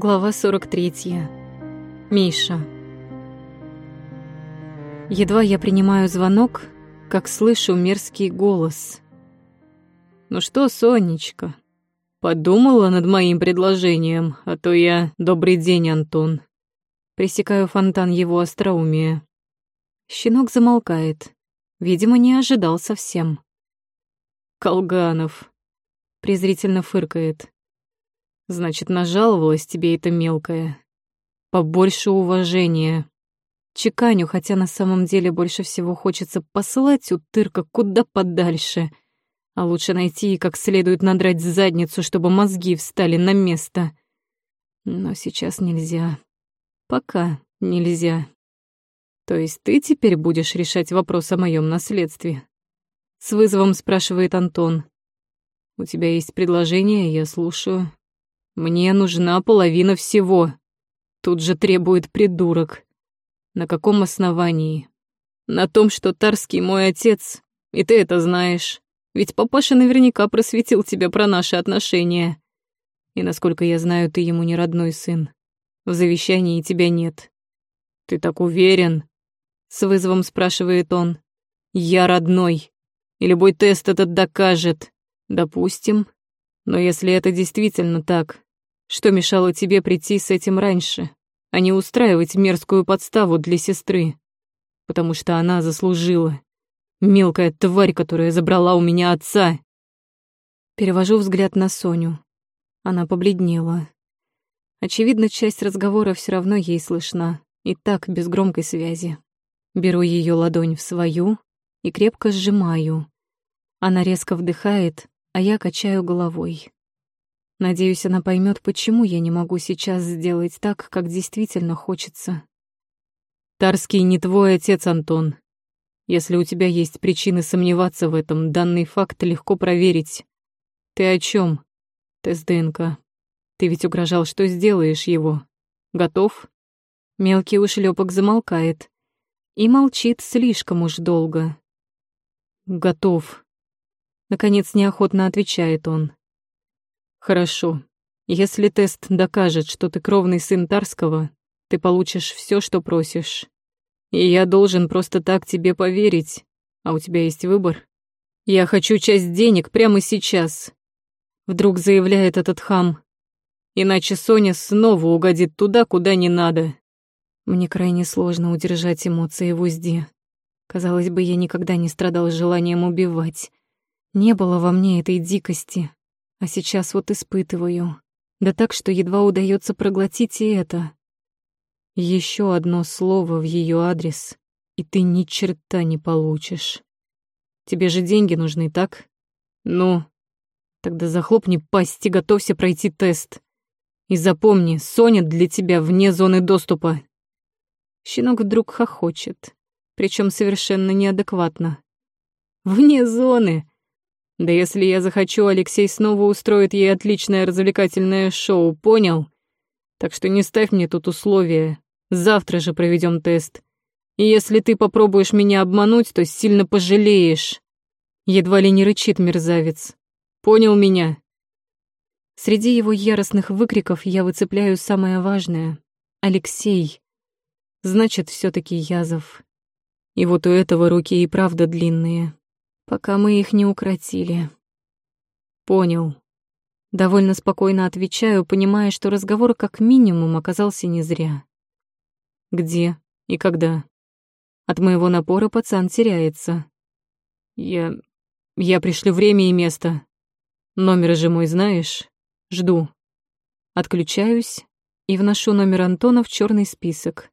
Глава 43. Миша. Едва я принимаю звонок, как слышу мерзкий голос. «Ну что, Сонечка, подумала над моим предложением, а то я... Добрый день, Антон». Пресекаю фонтан его остроумия. Щенок замолкает. Видимо, не ожидал совсем. «Колганов», — презрительно фыркает. Значит, нажаловалась тебе эта мелкая. Побольше уважения. Чеканю, хотя на самом деле больше всего хочется посылать утырка куда подальше. А лучше найти и как следует надрать задницу, чтобы мозги встали на место. Но сейчас нельзя. Пока нельзя. То есть ты теперь будешь решать вопрос о моем наследстве? С вызовом спрашивает Антон. У тебя есть предложение, я слушаю. Мне нужна половина всего. Тут же требует придурок. На каком основании? На том, что Тарский мой отец, и ты это знаешь. Ведь папаша наверняка просветил тебя про наши отношения. И, насколько я знаю, ты ему не родной сын. В завещании тебя нет. Ты так уверен? С вызовом спрашивает он. Я родной. И любой тест этот докажет. Допустим. Но если это действительно так, что мешало тебе прийти с этим раньше, а не устраивать мерзкую подставу для сестры? Потому что она заслужила. Мелкая тварь, которая забрала у меня отца. Перевожу взгляд на Соню. Она побледнела. Очевидно, часть разговора все равно ей слышна, и так без громкой связи. Беру ее ладонь в свою и крепко сжимаю. Она резко вдыхает, а я качаю головой. Надеюсь, она поймет, почему я не могу сейчас сделать так, как действительно хочется. Тарский не твой отец, Антон. Если у тебя есть причины сомневаться в этом, данный факт легко проверить. Ты о чем? Тест ДНК. Ты ведь угрожал, что сделаешь его. Готов? Мелкий ушлепок замолкает. И молчит слишком уж долго. Готов. Наконец неохотно отвечает он. Хорошо. Если тест докажет, что ты кровный сын Тарского, ты получишь все, что просишь. И я должен просто так тебе поверить. А у тебя есть выбор? Я хочу часть денег прямо сейчас. Вдруг заявляет этот хам. Иначе Соня снова угодит туда, куда не надо. Мне крайне сложно удержать эмоции в узде. Казалось бы, я никогда не страдал желанием убивать. Не было во мне этой дикости, а сейчас вот испытываю. Да так, что едва удается проглотить и это. Еще одно слово в ее адрес, и ты ни черта не получишь. Тебе же деньги нужны, так? Ну, тогда захлопни пасть и готовься пройти тест. И запомни, Соня для тебя вне зоны доступа. Щенок вдруг хохочет, причем совершенно неадекватно. Вне зоны. Да если я захочу, Алексей снова устроит ей отличное развлекательное шоу, понял? Так что не ставь мне тут условия. Завтра же проведем тест. И если ты попробуешь меня обмануть, то сильно пожалеешь. Едва ли не рычит мерзавец. Понял меня? Среди его яростных выкриков я выцепляю самое важное. Алексей. Значит, все таки Язов. И вот у этого руки и правда длинные пока мы их не укротили. Понял. Довольно спокойно отвечаю, понимая, что разговор как минимум оказался не зря. Где и когда? От моего напора пацан теряется. Я... я пришлю время и место. Номер же мой знаешь? Жду. Отключаюсь и вношу номер Антона в черный список.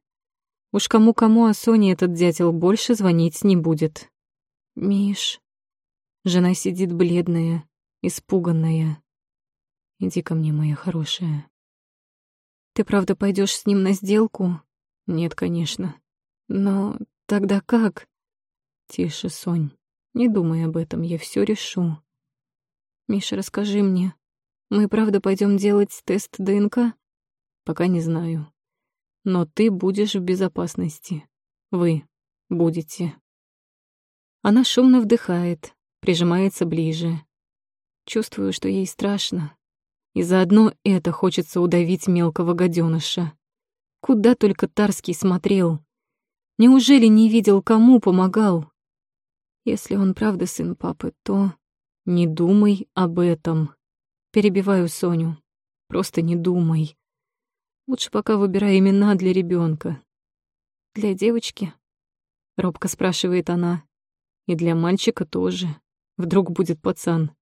Уж кому-кому, а Соне этот дятел больше звонить не будет. «Миш», Жена сидит бледная, испуганная. Иди ко мне, моя хорошая. Ты правда пойдешь с ним на сделку? Нет, конечно. Но тогда как? Тише, Сонь. Не думай об этом, я все решу. Миша, расскажи мне. Мы правда пойдем делать тест ДНК? Пока не знаю. Но ты будешь в безопасности. Вы будете. Она шумно вдыхает, прижимается ближе. Чувствую, что ей страшно. И заодно это хочется удавить мелкого гаденыша. Куда только Тарский смотрел. Неужели не видел, кому помогал? Если он правда сын папы, то не думай об этом. Перебиваю Соню. Просто не думай. Лучше пока выбирай имена для ребенка. Для девочки? Робко спрашивает она. И для мальчика тоже. Вдруг будет пацан.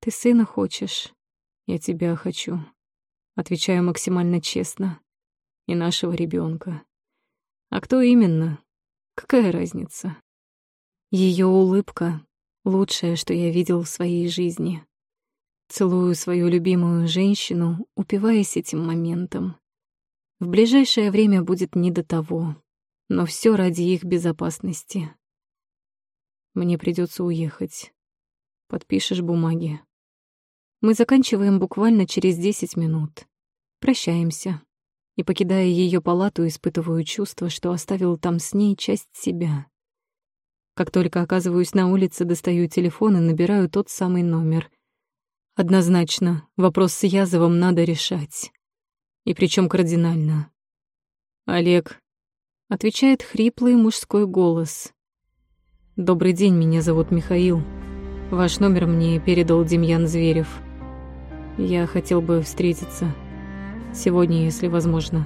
Ты сына хочешь? Я тебя хочу. Отвечаю максимально честно. И нашего ребенка. А кто именно? Какая разница? Ее улыбка — лучшее, что я видел в своей жизни. Целую свою любимую женщину, упиваясь этим моментом. В ближайшее время будет не до того, но все ради их безопасности. Мне придется уехать. Подпишешь бумаги. Мы заканчиваем буквально через 10 минут. Прощаемся. И, покидая ее палату, испытываю чувство, что оставил там с ней часть себя. Как только оказываюсь на улице, достаю телефон и набираю тот самый номер. Однозначно, вопрос с Язовым надо решать. И причем кардинально. «Олег», — отвечает хриплый мужской голос. «Добрый день, меня зовут Михаил. Ваш номер мне передал Демьян Зверев. Я хотел бы встретиться. Сегодня, если возможно».